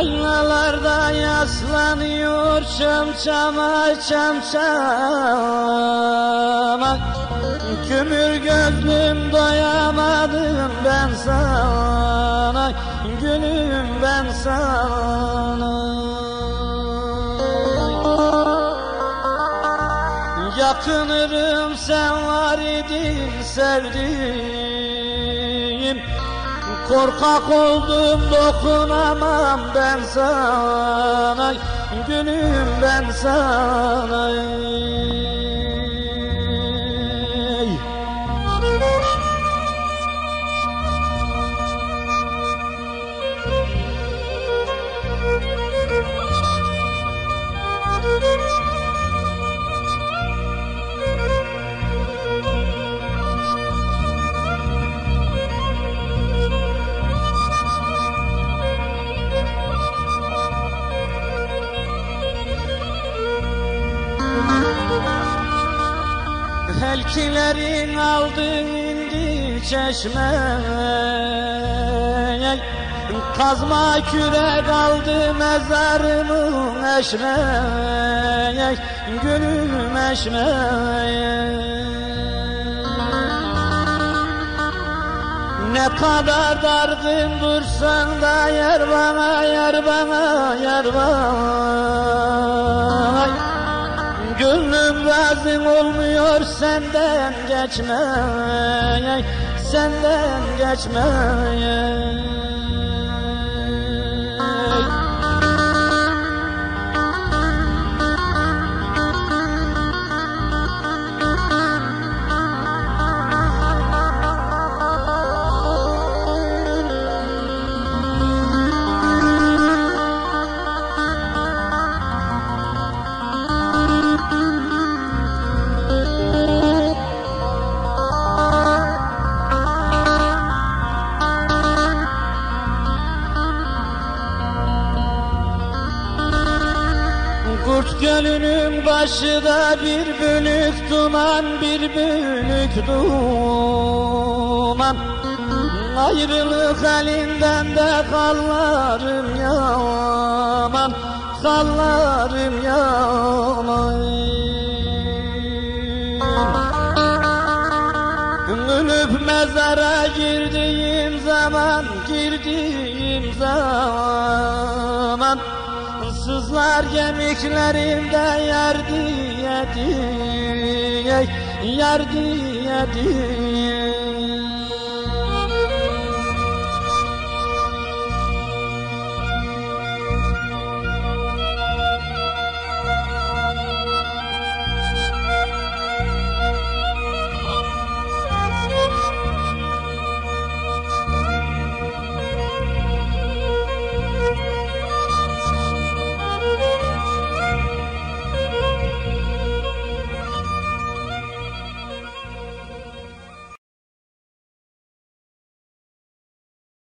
Dağlarda yaslanıyor çamçama çamçama Kömür gözlüm doyamadım ben sana. Gülüm ben sana. Yakınırım sen var idin sevdiğim Korkak oldum dokunamam ben sana. Gülüm ben sana Helkilerin aldı indi çeşmeye. Kazma kürek aldı mezarımın eşmeye Gülüm eşmeye Ne kadar dargın dursan da yer bana, yer bana, yer bana razım olmuyor senden geçmeye Senden geçmeye Kurt gölünün başı da bir bölük duman bir bölük duman. Ayrılık halinden de kallarım yaman Kallarım yaman. Ölüp mezara girdiğim zaman Girdiğim zaman Sızlar kemiklerimde yer diye diye Yer diye diye